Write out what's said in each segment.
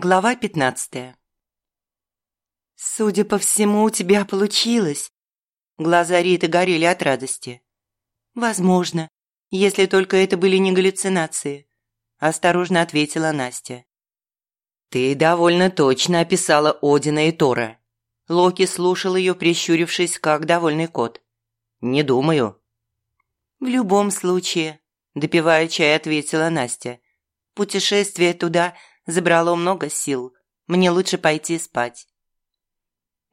Глава пятнадцатая. «Судя по всему, у тебя получилось». Глаза Риты горели от радости. «Возможно, если только это были не галлюцинации», – осторожно ответила Настя. «Ты довольно точно описала Одина и Тора». Локи слушал ее, прищурившись, как довольный кот. «Не думаю». «В любом случае», – допивая чай, ответила Настя. «Путешествие туда – забрало много сил. Мне лучше пойти спать.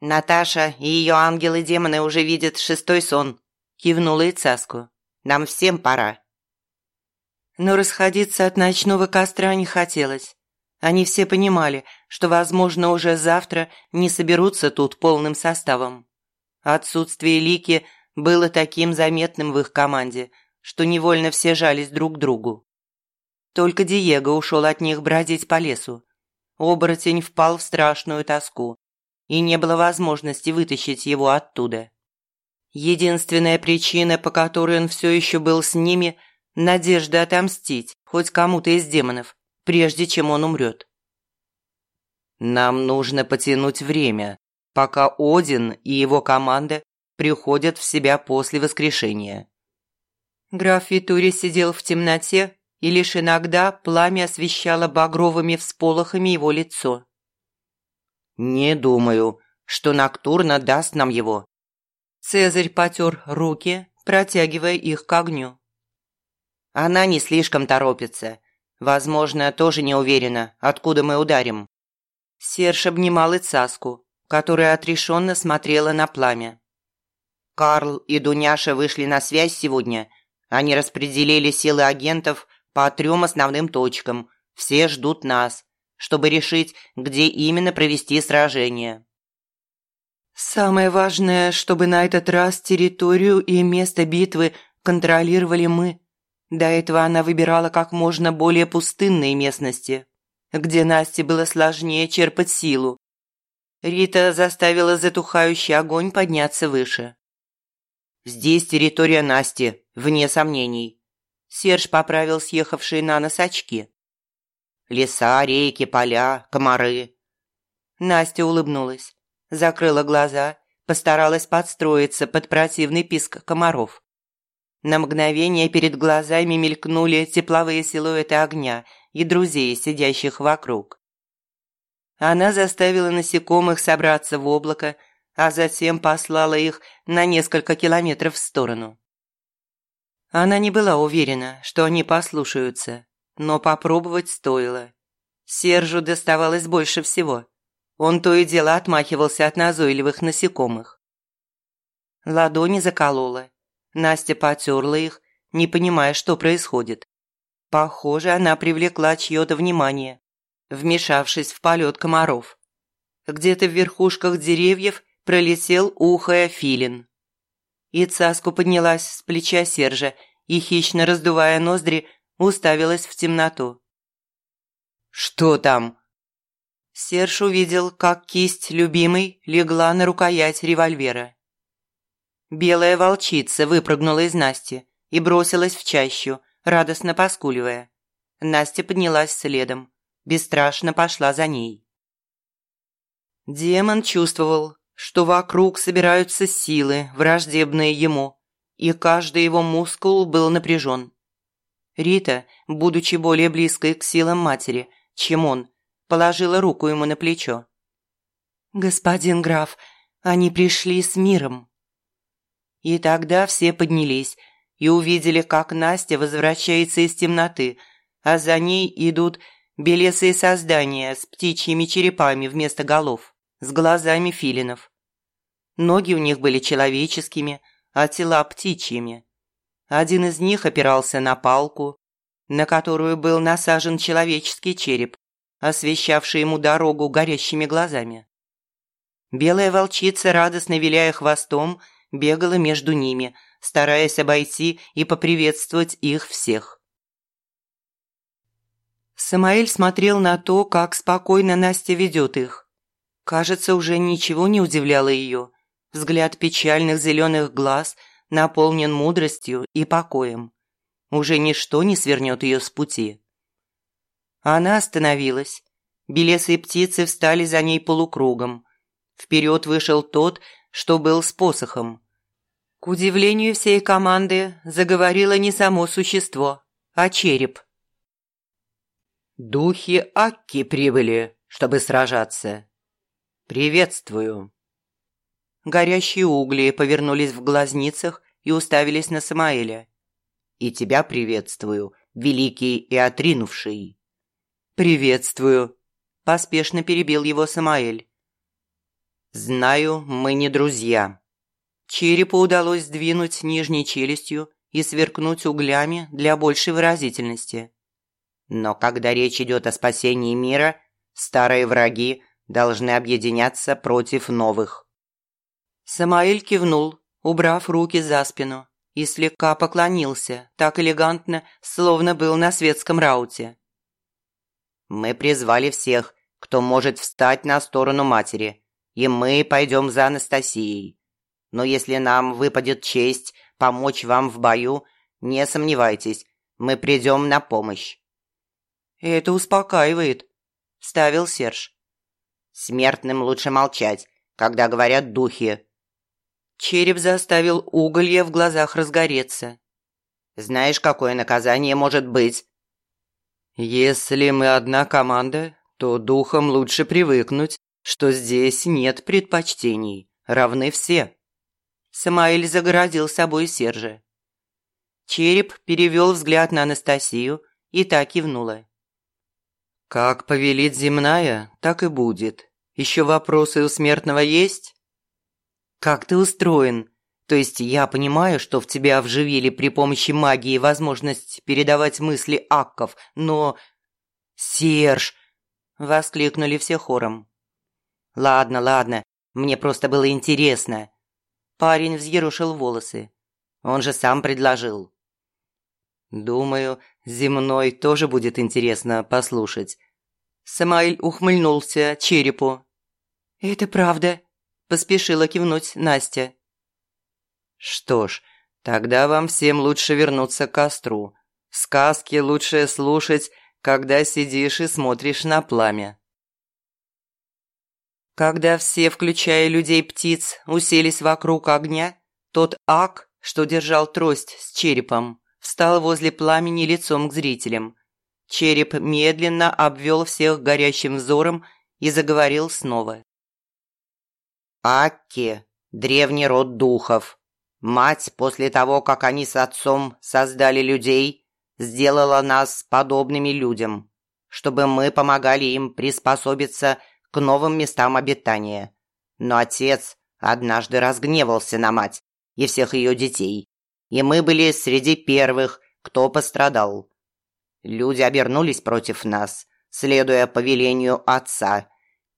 «Наташа и ее ангелы-демоны уже видят шестой сон», – кивнула Ицаску. «Нам всем пора». Но расходиться от ночного костра не хотелось. Они все понимали, что, возможно, уже завтра не соберутся тут полным составом. Отсутствие Лики было таким заметным в их команде, что невольно все жались друг к другу. Только Диего ушел от них бродить по лесу. Оборотень впал в страшную тоску, и не было возможности вытащить его оттуда. Единственная причина, по которой он все еще был с ними – надежда отомстить хоть кому-то из демонов, прежде чем он умрет. «Нам нужно потянуть время, пока Один и его команда приходят в себя после воскрешения». Граф Витури сидел в темноте и лишь иногда пламя освещало багровыми всполохами его лицо. «Не думаю, что Ноктурна даст нам его». Цезарь потер руки, протягивая их к огню. «Она не слишком торопится. Возможно, тоже не уверена, откуда мы ударим». Серж обнимал Ицаску, которая отрешенно смотрела на пламя. «Карл и Дуняша вышли на связь сегодня. Они распределили силы агентов по трем основным точкам. Все ждут нас, чтобы решить, где именно провести сражение. Самое важное, чтобы на этот раз территорию и место битвы контролировали мы. До этого она выбирала как можно более пустынные местности, где Насте было сложнее черпать силу. Рита заставила затухающий огонь подняться выше. «Здесь территория Насти, вне сомнений. Серж поправил съехавшие на нос очки. «Леса, реки, поля, комары». Настя улыбнулась, закрыла глаза, постаралась подстроиться под противный писк комаров. На мгновение перед глазами мелькнули тепловые силуэты огня и друзей, сидящих вокруг. Она заставила насекомых собраться в облако, а затем послала их на несколько километров в сторону. Она не была уверена, что они послушаются, но попробовать стоило. Сержу доставалось больше всего. Он то и дело отмахивался от назойливых насекомых. Ладони заколола. Настя потерла их, не понимая, что происходит. Похоже, она привлекла чье-то внимание, вмешавшись в полет комаров. Где-то в верхушках деревьев пролетел ухая филин. И Цаску поднялась с плеча Сержа и, хищно раздувая ноздри, уставилась в темноту. «Что там?» Серж увидел, как кисть любимой легла на рукоять револьвера. Белая волчица выпрыгнула из Насти и бросилась в чащу, радостно поскуливая. Настя поднялась следом, бесстрашно пошла за ней. Демон чувствовал, что вокруг собираются силы, враждебные ему, и каждый его мускул был напряжен. Рита, будучи более близкой к силам матери, чем он, положила руку ему на плечо. «Господин граф, они пришли с миром». И тогда все поднялись и увидели, как Настя возвращается из темноты, а за ней идут белесые создания с птичьими черепами вместо голов с глазами филинов. Ноги у них были человеческими, а тела птичьими. Один из них опирался на палку, на которую был насажен человеческий череп, освещавший ему дорогу горящими глазами. Белая волчица, радостно виляя хвостом, бегала между ними, стараясь обойти и поприветствовать их всех. Самаэль смотрел на то, как спокойно Настя ведет их. Кажется, уже ничего не удивляло ее. Взгляд печальных зеленых глаз наполнен мудростью и покоем. Уже ничто не свернет ее с пути. Она остановилась, Белесые птицы встали за ней полукругом. Вперед вышел тот, что был с посохом. К удивлению всей команды заговорило не само существо, а череп. «Духи Акки прибыли, чтобы сражаться. Приветствую!» Горящие угли повернулись в глазницах и уставились на Самаэля. «И тебя приветствую, великий и отринувший!» «Приветствую!» – поспешно перебил его Самаэль. «Знаю, мы не друзья». Черепу удалось сдвинуть нижней челюстью и сверкнуть углями для большей выразительности. «Но когда речь идет о спасении мира, старые враги должны объединяться против новых». Самаэль кивнул, убрав руки за спину, и слегка поклонился, так элегантно, словно был на светском рауте. «Мы призвали всех, кто может встать на сторону матери, и мы пойдем за Анастасией. Но если нам выпадет честь помочь вам в бою, не сомневайтесь, мы придем на помощь». «Это успокаивает», – ставил Серж. «Смертным лучше молчать, когда говорят духи». Череп заставил уголье в глазах разгореться. «Знаешь, какое наказание может быть?» «Если мы одна команда, то духом лучше привыкнуть что здесь нет предпочтений, равны все. Самаэль загородил собой Сержа. Череп перевел взгляд на Анастасию и так кивнула. «Как повелит земная, так и будет. Еще вопросы у смертного есть?» «Как ты устроен? То есть я понимаю, что в тебя вживили при помощи магии возможность передавать мысли акков, но...» «Серж!» – воскликнули все хором. «Ладно, ладно, мне просто было интересно». Парень взъерушил волосы. Он же сам предложил. «Думаю, земной тоже будет интересно послушать». Самаэль ухмыльнулся черепу. «Это правда», – поспешила кивнуть Настя. «Что ж, тогда вам всем лучше вернуться к костру. Сказки лучше слушать, когда сидишь и смотришь на пламя». Когда все, включая людей-птиц, уселись вокруг огня, тот ак, что держал трость с черепом, встал возле пламени лицом к зрителям. Череп медленно обвел всех горящим взором и заговорил снова. «Акки – древний род духов. Мать, после того, как они с отцом создали людей, сделала нас подобными людям, чтобы мы помогали им приспособиться к новым местам обитания. Но отец однажды разгневался на мать и всех ее детей, и мы были среди первых, кто пострадал. Люди обернулись против нас, следуя повелению отца,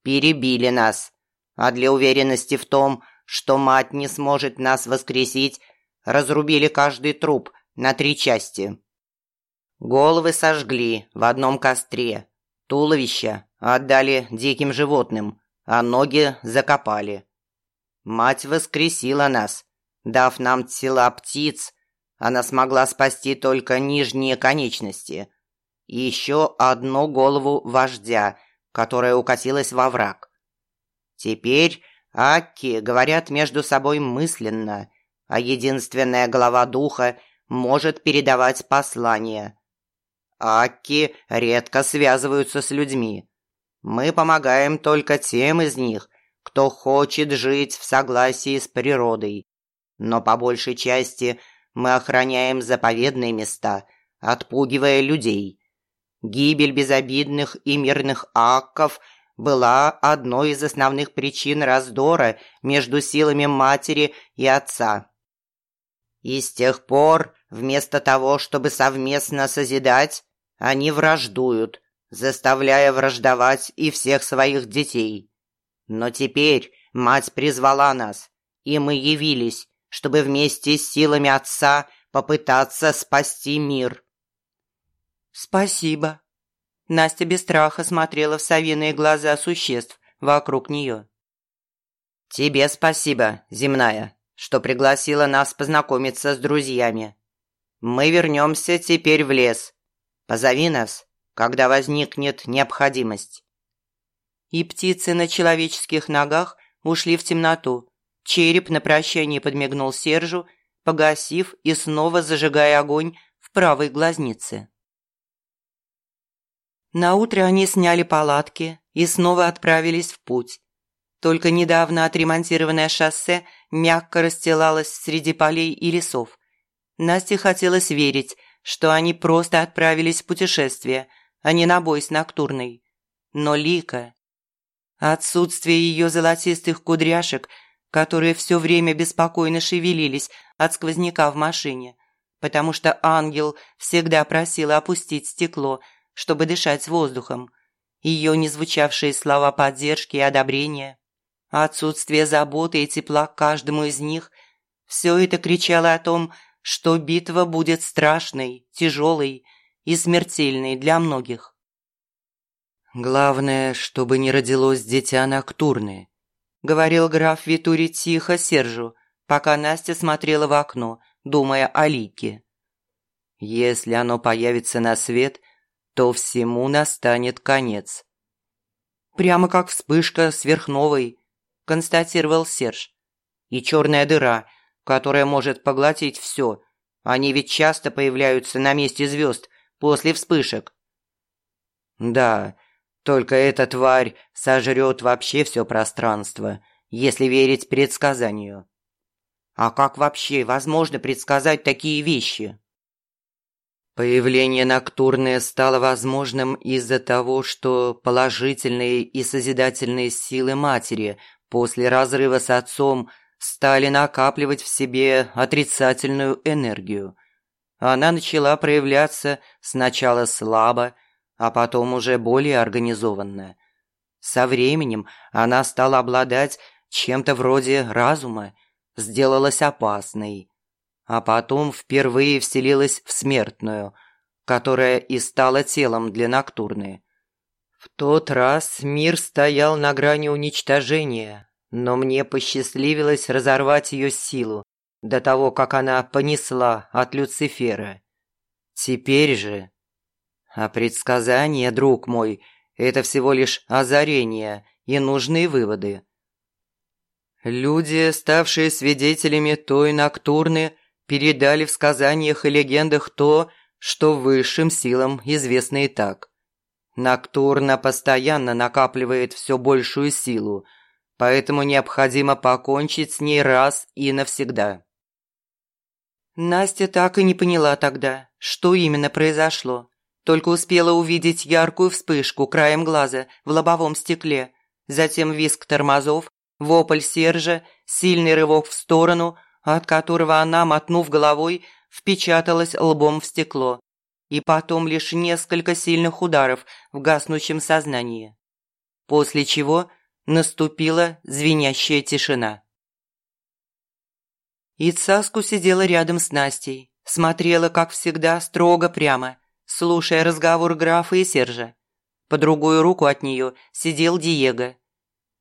перебили нас, а для уверенности в том, что мать не сможет нас воскресить, разрубили каждый труп на три части. Головы сожгли в одном костре, туловища Отдали диким животным, а ноги закопали. Мать воскресила нас, дав нам тела птиц. Она смогла спасти только нижние конечности. И еще одну голову вождя, которая укатилась во враг. Теперь Акки говорят между собой мысленно, а единственная голова духа может передавать послания. Акки редко связываются с людьми. Мы помогаем только тем из них, кто хочет жить в согласии с природой. Но по большей части мы охраняем заповедные места, отпугивая людей. Гибель безобидных и мирных акков была одной из основных причин раздора между силами матери и отца. И с тех пор, вместо того, чтобы совместно созидать, они враждуют – заставляя враждовать и всех своих детей. Но теперь мать призвала нас, и мы явились, чтобы вместе с силами отца попытаться спасти мир. Спасибо. Настя без страха смотрела в совиные глаза существ вокруг нее. Тебе спасибо, земная, что пригласила нас познакомиться с друзьями. Мы вернемся теперь в лес. Позови нас, когда возникнет необходимость. и птицы на человеческих ногах ушли в темноту. Череп на прощание подмигнул Сержу, погасив и снова зажигая огонь в правой глазнице. Наутро они сняли палатки и снова отправились в путь. Только недавно отремонтированное шоссе мягко расстилалось среди полей и лесов. Насте хотелось верить, что они просто отправились в путешествие, а не на бой с Ноктурной. Но Лика... Отсутствие ее золотистых кудряшек, которые все время беспокойно шевелились от сквозняка в машине, потому что ангел всегда просила опустить стекло, чтобы дышать воздухом. Ее незвучавшие слова поддержки и одобрения, отсутствие заботы и тепла к каждому из них – все это кричало о том, что битва будет страшной, тяжелой и смертельной для многих. «Главное, чтобы не родилось дитя Ноктурны», – говорил граф Витури тихо Сержу, пока Настя смотрела в окно, думая о Лике. «Если оно появится на свет, то всему настанет конец». «Прямо как вспышка сверхновой», – констатировал Серж. «И черная дыра – которая может поглотить все. Они ведь часто появляются на месте звезд после вспышек. Да, только эта тварь сожрет вообще все пространство, если верить предсказанию. А как вообще возможно предсказать такие вещи? Появление Ноктурны стало возможным из-за того, что положительные и созидательные силы матери после разрыва с отцом – стали накапливать в себе отрицательную энергию. Она начала проявляться сначала слабо, а потом уже более организованно. Со временем она стала обладать чем-то вроде разума, сделалась опасной, а потом впервые вселилась в смертную, которая и стала телом для Ноктурны. В тот раз мир стоял на грани уничтожения, но мне посчастливилось разорвать ее силу до того, как она понесла от Люцифера. Теперь же... А предсказание, друг мой, это всего лишь озарение и нужные выводы. Люди, ставшие свидетелями той ноктурны, передали в сказаниях и легендах то, что высшим силам известно и так. Ноктурна постоянно накапливает все большую силу – поэтому необходимо покончить с ней раз и навсегда. Настя так и не поняла тогда, что именно произошло. Только успела увидеть яркую вспышку краем глаза в лобовом стекле, затем визг тормозов, вопль Сержа, сильный рывок в сторону, от которого она, мотнув головой, впечаталась лбом в стекло, и потом лишь несколько сильных ударов в гаснущем сознании. После чего Наступила звенящая тишина. Ицаску сидела рядом с Настей, смотрела, как всегда, строго прямо, слушая разговор графа и Сержа. По другую руку от нее сидел Диего.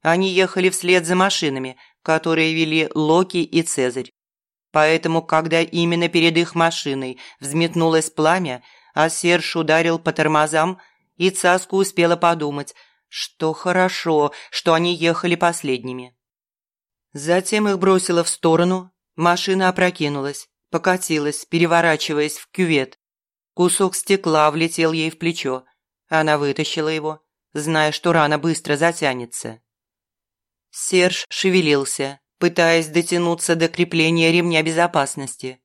Они ехали вслед за машинами, которые вели Локи и Цезарь. Поэтому, когда именно перед их машиной взметнулось пламя, а Серж ударил по тормозам, Ицаску успела подумать, что хорошо, что они ехали последними. Затем их бросило в сторону, машина опрокинулась, покатилась, переворачиваясь в кювет. Кусок стекла влетел ей в плечо. Она вытащила его, зная, что рана быстро затянется. Серж шевелился, пытаясь дотянуться до крепления ремня безопасности.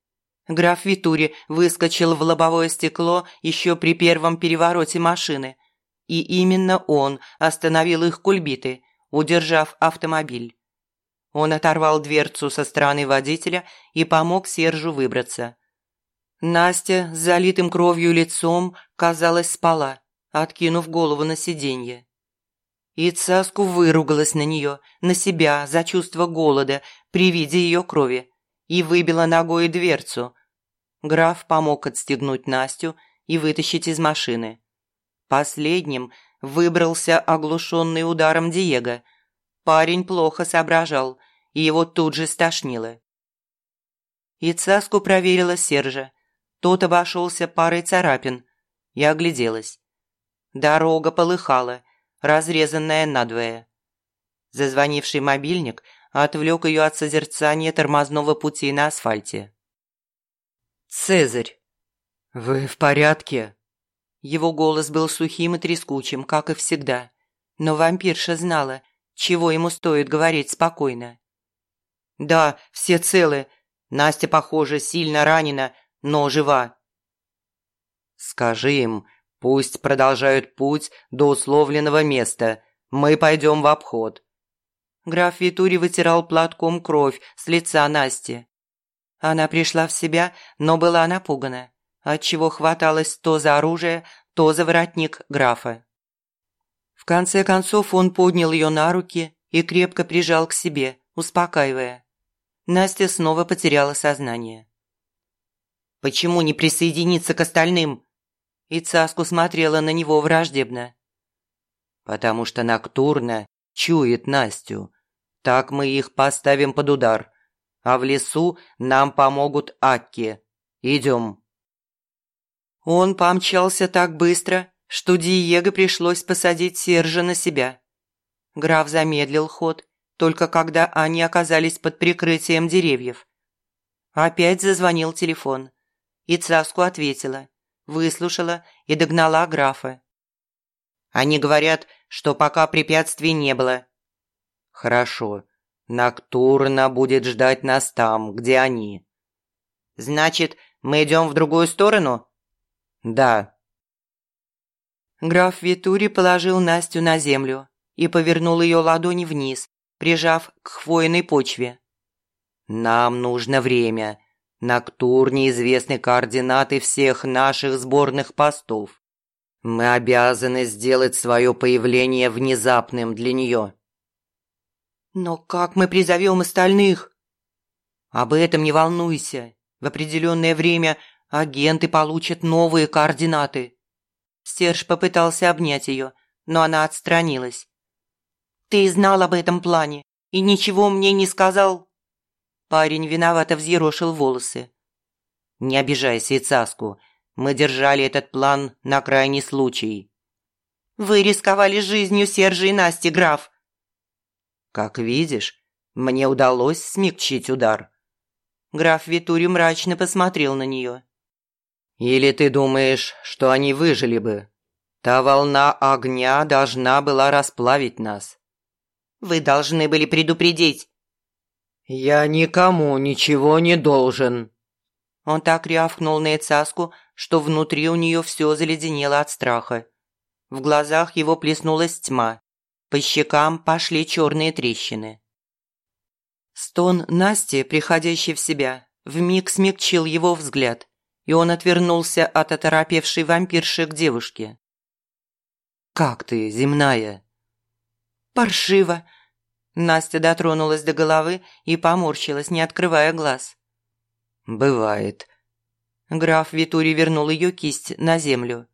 Граф Витури выскочил в лобовое стекло еще при первом перевороте машины, и именно он остановил их кульбиты, удержав автомобиль. Он оторвал дверцу со стороны водителя и помог Сержу выбраться. Настя с залитым кровью лицом, казалось, спала, откинув голову на сиденье. И Цаску выругалась на нее, на себя, за чувство голода при виде ее крови, и выбила ногой дверцу. Граф помог отстегнуть Настю и вытащить из машины. Последним выбрался оглушенный ударом Диего. Парень плохо соображал, и его тут же стошнило. Ицаску проверила Сержа. Тот обошелся парой царапин. Я огляделась. Дорога полыхала, разрезанная надвое. Зазвонивший мобильник отвлек ее от созерцания тормозного пути на асфальте. «Цезарь!» «Вы в порядке?» Его голос был сухим и трескучим, как и всегда. Но вампирша знала, чего ему стоит говорить спокойно. «Да, все целы. Настя, похоже, сильно ранена, но жива». «Скажи им, пусть продолжают путь до условленного места. Мы пойдем в обход». Граф Витури вытирал платком кровь с лица Насти. Она пришла в себя, но была напугана отчего хваталась то за оружие, то за воротник графа. В конце концов он поднял ее на руки и крепко прижал к себе, успокаивая. Настя снова потеряла сознание. «Почему не присоединиться к остальным?» И Цаску смотрела на него враждебно. «Потому что Ноктурна чует Настю. Так мы их поставим под удар. А в лесу нам помогут Акки. Идем». Он помчался так быстро, что Диего пришлось посадить Сержа на себя. Граф замедлил ход, только когда они оказались под прикрытием деревьев. Опять зазвонил телефон. И Цаску ответила, выслушала и догнала графа. «Они говорят, что пока препятствий не было». «Хорошо. Ноктурна будет ждать нас там, где они». «Значит, мы идем в другую сторону?» «Да». Граф Витури положил Настю на землю и повернул ее ладони вниз, прижав к хвойной почве. «Нам нужно время. На Ктурне известны координаты всех наших сборных постов. Мы обязаны сделать свое появление внезапным для нее». «Но как мы призовем остальных?» «Об этом не волнуйся. В определенное время Агенты получат новые координаты. Серж попытался обнять ее, но она отстранилась. «Ты знал об этом плане и ничего мне не сказал?» Парень виновато взъерошил волосы. «Не обижайся, Ицаску. Мы держали этот план на крайний случай». «Вы рисковали жизнью Сержа и Насти, граф». «Как видишь, мне удалось смягчить удар». Граф Витури мрачно посмотрел на нее. Или ты думаешь, что они выжили бы? Та волна огня должна была расплавить нас. Вы должны были предупредить. Я никому ничего не должен. Он так рявкнул на Эцаску, что внутри у нее все заледенело от страха. В глазах его плеснулась тьма. По щекам пошли черные трещины. Стон Насти, приходящий в себя, вмиг смягчил его взгляд и он отвернулся от оторопевшей вампирши к девушке. «Как ты, земная?» «Паршиво!» Настя дотронулась до головы и поморщилась, не открывая глаз. «Бывает». Граф Витури вернул ее кисть на землю.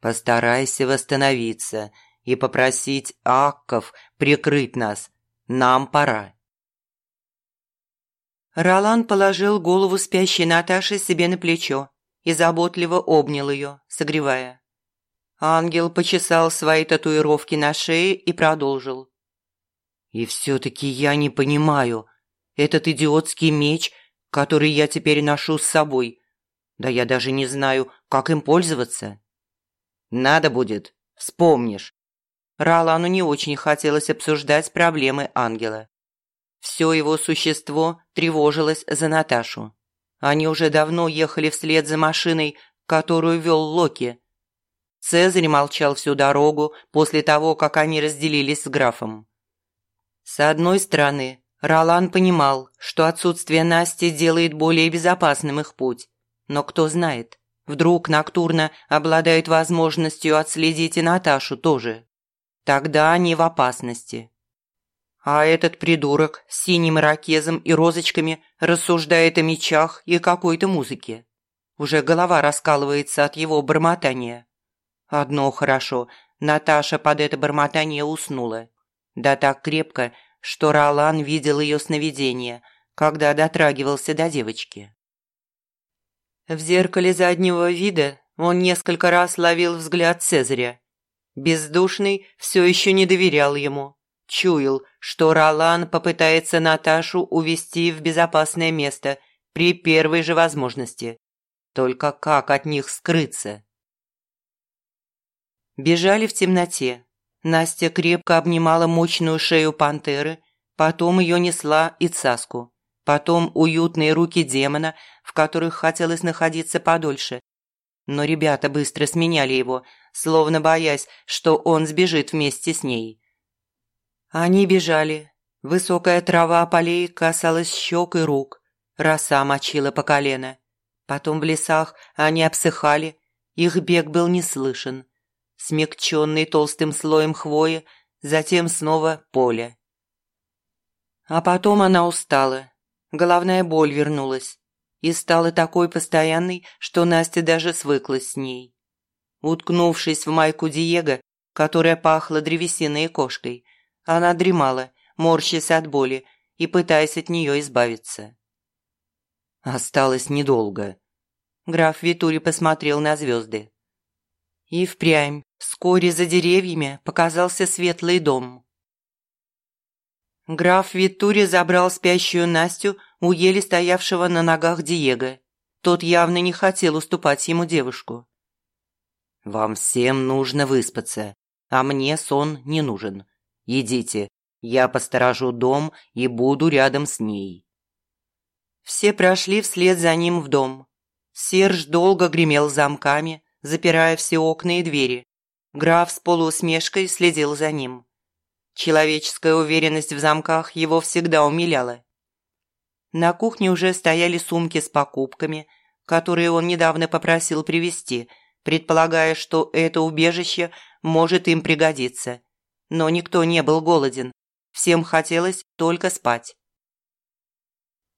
«Постарайся восстановиться и попросить Акков прикрыть нас. Нам пора». Ролан положил голову спящей Наташи себе на плечо и заботливо обнял ее, согревая. Ангел почесал свои татуировки на шее и продолжил. «И все-таки я не понимаю, этот идиотский меч, который я теперь ношу с собой, да я даже не знаю, как им пользоваться». «Надо будет, вспомнишь». Ролану не очень хотелось обсуждать проблемы ангела. Все его существо тревожилось за Наташу. Они уже давно ехали вслед за машиной, которую вел Локи. Цезарь молчал всю дорогу после того, как они разделились с графом. С одной стороны, Ролан понимал, что отсутствие Насти делает более безопасным их путь. Но кто знает, вдруг Ноктурна обладает возможностью отследить и Наташу тоже. Тогда они в опасности. А этот придурок с синим ракезом и розочками рассуждает о мечах и какой-то музыке. Уже голова раскалывается от его бормотания. Одно хорошо, Наташа под это бормотание уснула. Да так крепко, что Ролан видел ее сновидение, когда дотрагивался до девочки. В зеркале заднего вида он несколько раз ловил взгляд Цезаря. Бездушный все еще не доверял ему. Чуял, что Ролан попытается Наташу увести в безопасное место при первой же возможности. Только как от них скрыться? Бежали в темноте. Настя крепко обнимала мощную шею пантеры, потом ее несла и цаску, потом уютные руки демона, в которых хотелось находиться подольше. Но ребята быстро сменяли его, словно боясь, что он сбежит вместе с ней. Они бежали. Высокая трава полей касалась щек и рук. Роса мочила по колено. Потом в лесах они обсыхали, их бег был не слышен. Смягченный толстым слоем хвои, затем снова поле. А потом она устала. Головная боль вернулась и стала такой постоянной, что Настя даже свыклась с ней. Уткнувшись в майку Диего, которая пахла древесиной и кошкой, она дремала, морщась от боли и пытаясь от нее избавиться. Осталось недолго. Граф Витури посмотрел на звезды. И впрямь, вскоре за деревьями показался светлый дом. Граф Витури забрал спящую Настю у еле стоявшего на ногах Диего. Тот явно не хотел уступать ему девушку. «Вам всем нужно выспаться, а мне сон не нужен. Идите, я посторожу дом и буду рядом с ней». Все прошли вслед за ним в дом. Серж долго гремел замками, запирая все окна и двери. Граф с полуусмешкой следил за ним. Человеческая уверенность в замках его всегда умиляла. На кухне уже стояли сумки с покупками, которые он недавно попросил привезти, предполагая, что это убежище может им пригодиться. Но никто не был голоден, всем хотелось только спать.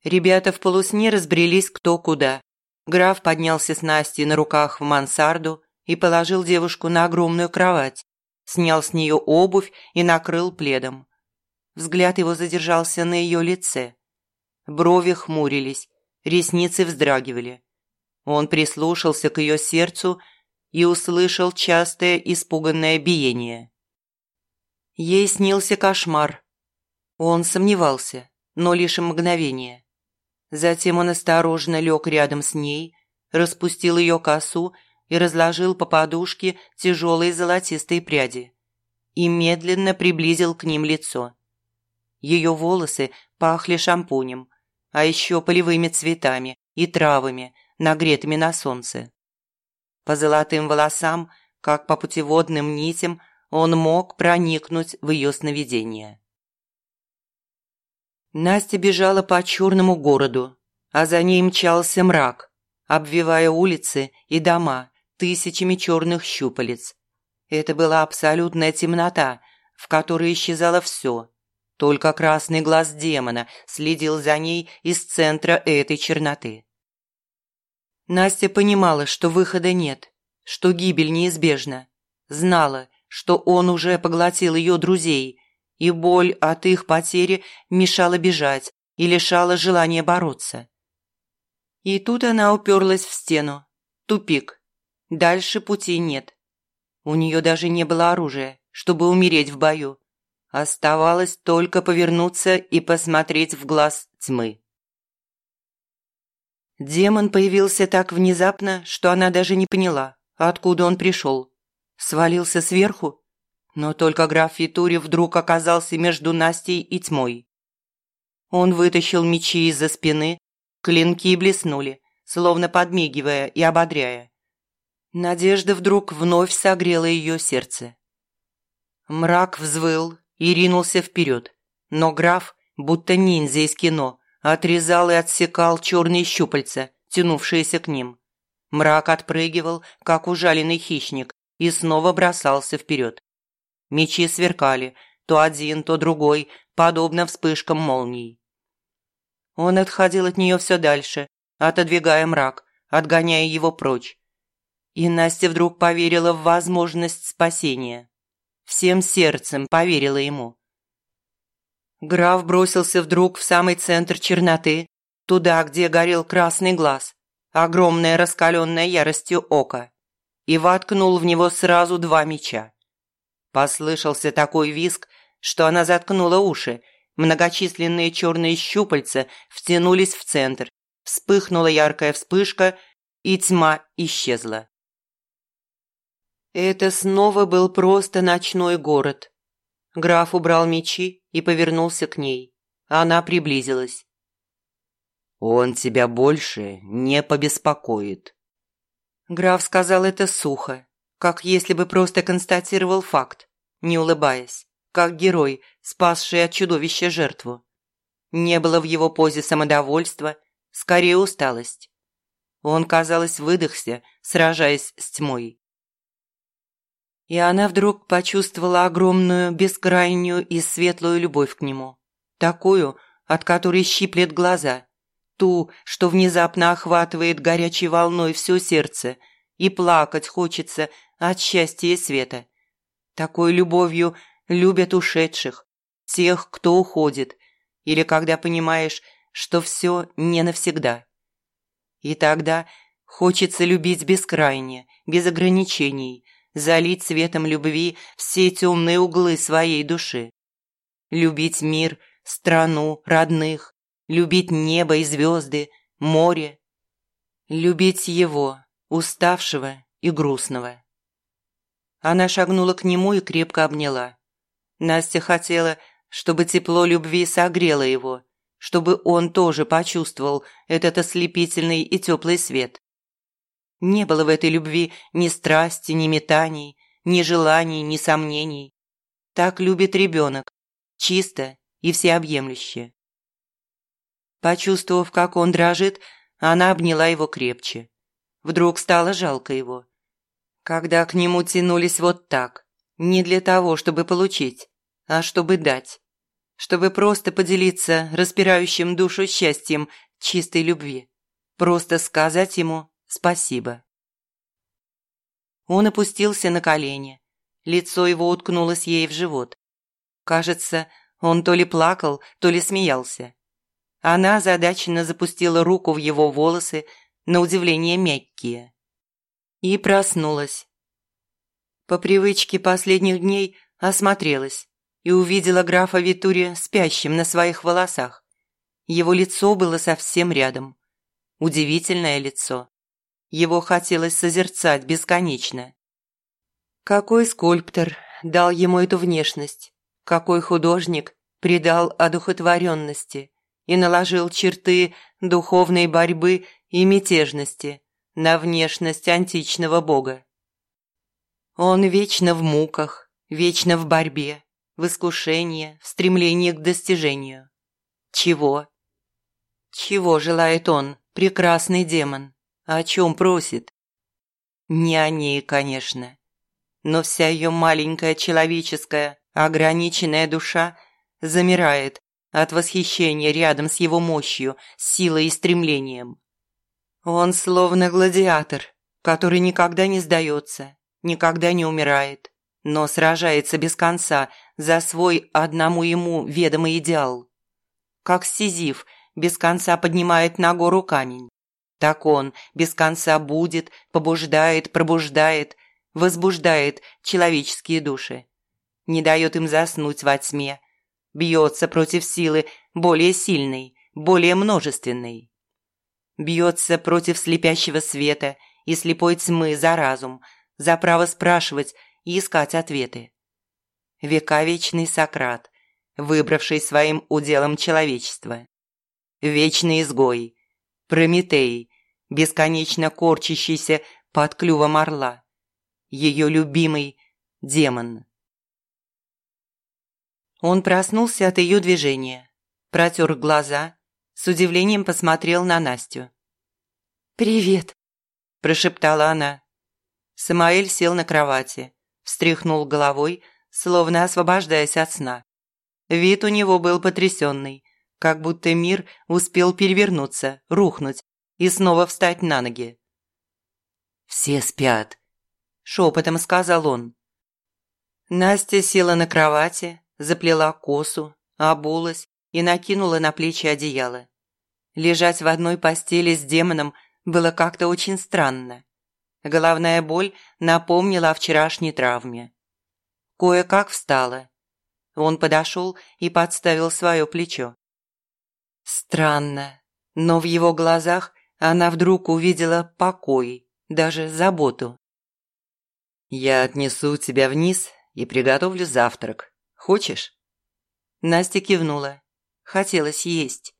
Ребята в полусне разбрелись кто куда. Граф поднялся с Настей на руках в мансарду и положил девушку на огромную кровать, снял с нее обувь и накрыл пледом. Взгляд его задержался на ее лице. Брови хмурились, ресницы вздрагивали. Он прислушался к ее сердцу и услышал частое испуганное биение. Ей снился кошмар. Он сомневался, но лишь мгновение. Затем он осторожно лег рядом с ней, распустил ее косу и разложил по подушке тяжелые золотистые пряди. И медленно приблизил к ним лицо. Ее волосы пахли шампунем, а еще полевыми цветами и травами, нагретыми на солнце. По золотым волосам, как по путеводным нитям, он мог проникнуть в ее сновидение. Настя бежала по черному городу, а за ней мчался мрак, обвивая улицы и дома тысячами черных щупалец. Это была абсолютная темнота, в которой исчезало все. Только красный глаз демона следил за ней из центра этой черноты. Настя понимала, что выхода нет, что гибель неизбежна. Знала, что он уже поглотил ее друзей – и боль от их потери мешала бежать и лишала желания бороться. И тут она уперлась в стену. Тупик. Дальше пути нет. У нее даже не было оружия, чтобы умереть в бою. Оставалось только повернуться и посмотреть в глаз тьмы. Демон появился так внезапно, что она даже не поняла, откуда он пришел. Свалился сверху но только граф Витури вдруг оказался между Настей и тьмой. Он вытащил мечи из-за спины, клинки блеснули, словно подмигивая и ободряя. Надежда вдруг вновь согрела ее сердце. Мрак взвыл и ринулся вперед, но граф, будто ниндзя из кино, отрезал и отсекал черные щупальца, тянувшиеся к ним. Мрак отпрыгивал, как ужаленный хищник, и снова бросался вперед. Мечи сверкали, то один, то другой, подобно вспышкам молний. Он отходил от нее все дальше, отодвигая мрак, отгоняя его прочь. И Настя вдруг поверила в возможность спасения. Всем сердцем поверила ему. Граф бросился вдруг в самый центр черноты, туда, где горел красный глаз, огромное раскаленное яростью око, и воткнул в него сразу два меча. Послышался такой визг, что она заткнула уши. Многочисленные черные щупальца втянулись в центр. Вспыхнула яркая вспышка, и тьма исчезла. Это снова был просто ночной город. Граф убрал мечи и повернулся к ней. Она приблизилась. «Он тебя больше не побеспокоит». Граф сказал это сухо, как если бы просто констатировал факт, не улыбаясь, как герой, спасший от чудовища жертву. Не было в его позе самодовольства, скорее усталость. Он, казалось, выдохся, сражаясь с тьмой. И она вдруг почувствовала огромную, бескрайнюю и светлую любовь к нему. Такую, от которой щиплет глаза. Ту, что внезапно охватывает горячей волной все сердце, и плакать хочется от счастья и света. Такой любовью любят ушедших, тех, кто уходит, или когда понимаешь, что все не навсегда. И тогда хочется любить бескрайне, без ограничений, залить светом любви все темные углы своей души. Любить мир, страну, родных, любить небо и звезды, море. Любить его, уставшего и грустного. Она шагнула к нему и крепко обняла. Настя хотела, чтобы тепло любви согрело его, чтобы он тоже почувствовал этот ослепительный и теплый свет. Не было в этой любви ни страсти, ни метаний, ни желаний, ни сомнений. Так любит ребенок, чисто и всеобъемлюще. Почувствовав, как он дрожит, она обняла его крепче. Вдруг стало жалко его когда к нему тянулись вот так, не для того, чтобы получить, а чтобы дать, чтобы просто поделиться распирающим душу счастьем чистой любви, просто сказать ему спасибо. Он опустился на колени, лицо его уткнулось ей в живот. Кажется, он то ли плакал, то ли смеялся. Она озадаченно запустила руку в его волосы, на удивление мягкие и проснулась. По привычке последних дней осмотрелась и увидела графа Витури спящим на своих волосах. Его лицо было совсем рядом. Удивительное лицо. Его хотелось созерцать бесконечно. Какой скульптор дал ему эту внешность? Какой художник придал одухотворенности и наложил черты духовной борьбы и мятежности на внешность античного бога. Он вечно в муках, вечно в борьбе, в искушении, в стремлении к достижению. Чего? Чего желает он, прекрасный демон? О чем просит? Не о ней, конечно. Но вся ее маленькая человеческая, ограниченная душа замирает от восхищения рядом с его мощью, силой и стремлением. Он словно гладиатор, который никогда не сдается, никогда не умирает, но сражается без конца за свой одному ему ведомый идеал. Как Сизиф без конца поднимает на гору камень, так он без конца будет, побуждает, пробуждает, возбуждает человеческие души, не дает им заснуть во тьме, бьется против силы более сильной, более множественной бьется против слепящего света и слепой тьмы за разум, за право спрашивать и искать ответы. Вековечный Сократ, выбравший своим уделом человечество. Вечный изгой, Прометей, бесконечно корчащийся под клювом орла. Ее любимый демон. Он проснулся от ее движения, протер глаза с удивлением посмотрел на Настю. «Привет», – прошептала она. Самаэль сел на кровати, встряхнул головой, словно освобождаясь от сна. Вид у него был потрясенный, как будто мир успел перевернуться, рухнуть и снова встать на ноги. «Все спят», – шепотом сказал он. Настя села на кровати, заплела косу, обулась и накинула на плечи одеяло. Лежать в одной постели с демоном было как-то очень странно. Головная боль напомнила о вчерашней травме. кое-как встала. Он подошел и подставил свое плечо. Странно, но в его глазах она вдруг увидела покой, даже заботу. «Я отнесу тебя вниз и приготовлю завтрак. Хочешь?» Настя кивнула. Хотелось есть.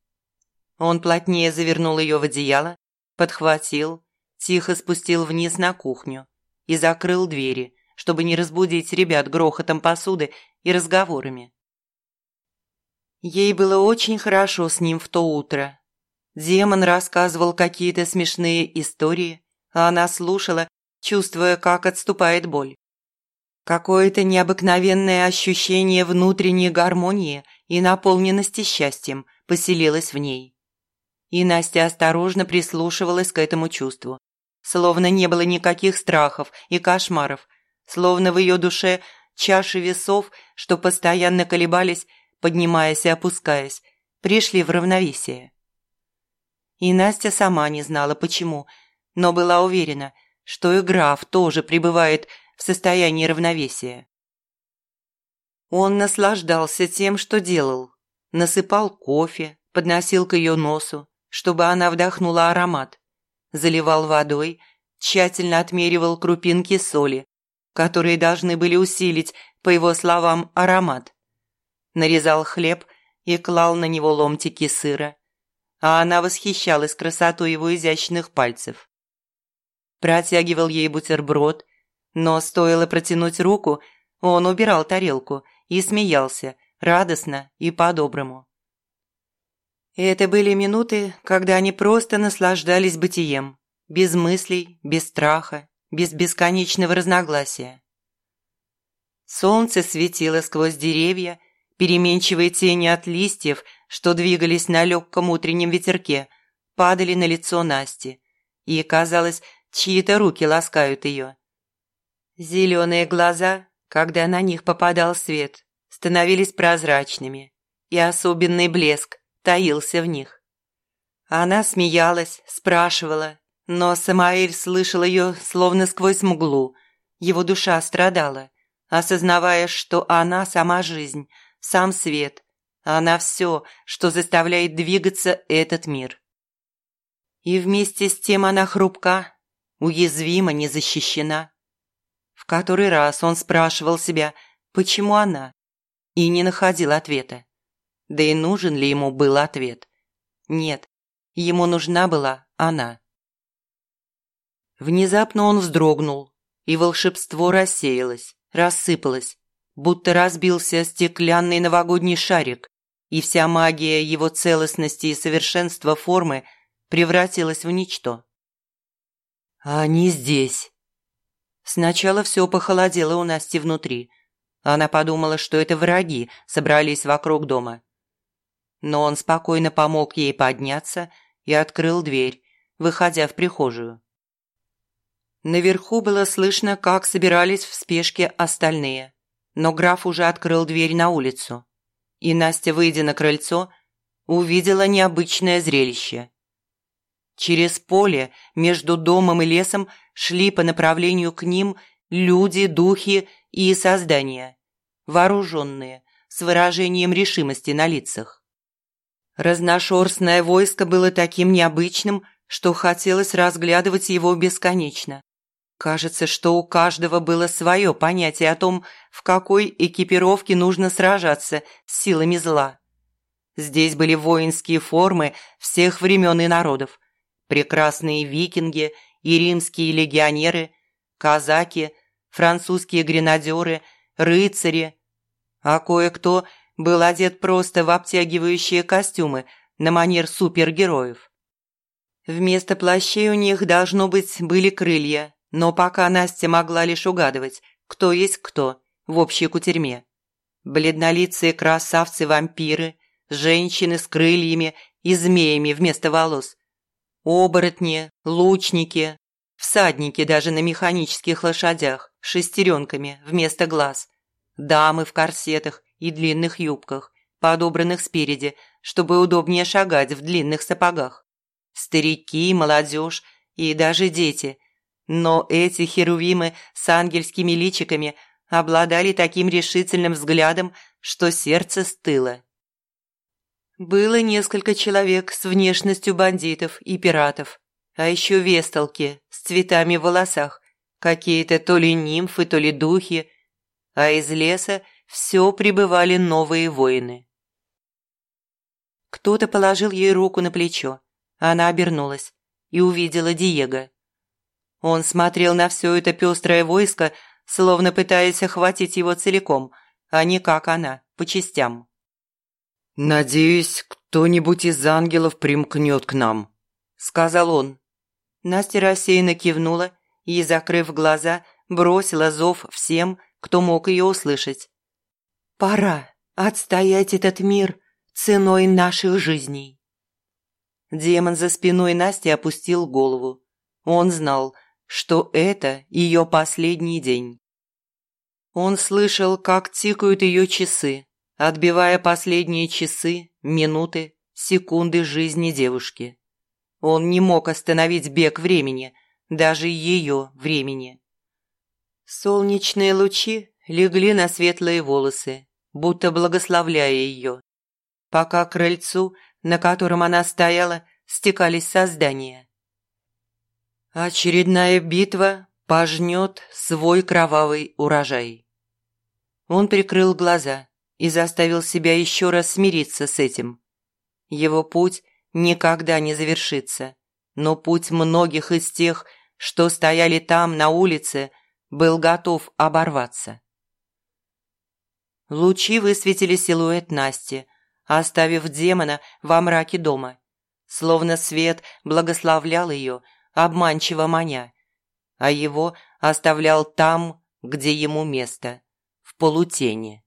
Он плотнее завернул ее в одеяло, подхватил, тихо спустил вниз на кухню и закрыл двери, чтобы не разбудить ребят грохотом посуды и разговорами. Ей было очень хорошо с ним в то утро. Демон рассказывал какие-то смешные истории, а она слушала, чувствуя, как отступает боль. Какое-то необыкновенное ощущение внутренней гармонии и наполненности счастьем поселилось в ней. И Настя осторожно прислушивалась к этому чувству. Словно не было никаких страхов и кошмаров, словно в ее душе чаши весов, что постоянно колебались, поднимаясь и опускаясь, пришли в равновесие. И Настя сама не знала, почему, но была уверена, что и граф тоже пребывает в состоянии равновесия. Он наслаждался тем, что делал. Насыпал кофе, подносил к ее носу, чтобы она вдохнула аромат. Заливал водой, тщательно отмеривал крупинки соли, которые должны были усилить, по его словам, аромат. Нарезал хлеб и клал на него ломтики сыра, а она восхищалась красотой его изящных пальцев. Протягивал ей бутерброд, но стоило протянуть руку, он убирал тарелку и смеялся, радостно и по-доброму. Это были минуты, когда они просто наслаждались бытием, без мыслей, без страха, без бесконечного разногласия. Солнце светило сквозь деревья, переменчивые тени от листьев, что двигались на легком утреннем ветерке, падали на лицо Насти, и, казалось, чьи-то руки ласкают ее. Зеленые глаза, когда на них попадал свет, становились прозрачными, и особенный блеск таился в них. Она смеялась, спрашивала, но Самаэль слышал ее словно сквозь мглу. Его душа страдала, осознавая, что она сама жизнь, сам свет. Она все, что заставляет двигаться этот мир. И вместе с тем она хрупка, уязвима, не защищена. В который раз он спрашивал себя, почему она, и не находил ответа. Да и нужен ли ему был ответ? Нет, ему нужна была она. Внезапно он вздрогнул, и волшебство рассеялось, рассыпалось, будто разбился стеклянный новогодний шарик, и вся магия его целостности и совершенства формы превратилась в ничто. «Они здесь!» Сначала все похолодело у Насти внутри. Она подумала, что это враги собрались вокруг дома. Но он спокойно помог ей подняться и открыл дверь, выходя в прихожую. Наверху было слышно, как собирались в спешке остальные. Но граф уже открыл дверь на улицу. И Настя, выйдя на крыльцо, увидела необычное зрелище. Через поле между домом и лесом шли по направлению к ним люди, духи и создания, вооруженные, с выражением решимости на лицах. Разношерстное войско было таким необычным, что хотелось разглядывать его бесконечно. Кажется, что у каждого было свое понятие о том, в какой экипировке нужно сражаться с силами зла. Здесь были воинские формы всех времен и народов, прекрасные викинги и римские легионеры, казаки, французские гренадеры, рыцари, а кое-кто был одет просто в обтягивающие костюмы на манер супергероев. Вместо плащей у них, должно быть, были крылья, но пока Настя могла лишь угадывать, кто есть кто в общей кутерьме. Бледнолицые красавцы-вампиры, женщины с крыльями и змеями вместо волос, оборотни, лучники, всадники даже на механических лошадях, шестеренками вместо глаз, дамы в корсетах и длинных юбках, подобранных спереди, чтобы удобнее шагать в длинных сапогах, старики, молодежь и даже дети – но эти херувимы с ангельскими личиками обладали таким решительным взглядом, что сердце стыло. Было несколько человек с внешностью бандитов и пиратов, а еще весталки с цветами в волосах, какие-то то ли нимфы, то ли духи, а из леса все прибывали новые воины. Кто-то положил ей руку на плечо. Она обернулась и увидела Диего. Он смотрел на все это пестрое войско, словно пытаясь охватить его целиком, а не как она, по частям. «Надеюсь, кто-нибудь из ангелов примкнет к нам», – сказал он. Настя рассеянно кивнула и, закрыв глаза, бросила зов всем, кто мог ее услышать. «Пора отстоять этот мир ценой наших жизней». Демон за спиной Насти опустил голову. Он знал, что это ее последний день. Он слышал, как тикают ее часы, отбивая последние часы, минуты, секунды жизни девушки. Он не мог остановить бег времени, даже ее времени. Солнечные лучи легли на светлые волосы, будто благословляя ее, пока крыльцу, на котором она стояла, стекались создания. Очередная битва пожнет свой кровавый урожай. Он прикрыл глаза и заставил себя еще раз смириться с этим. Его путь никогда не завершится, но путь многих из тех, что стояли там на улице, был готов оборваться. Лучи высветили силуэт Насти, оставив демона во мраке дома. Словно свет благословлял ее, обманчиво маня, а его оставлял там, где ему место, в полутени.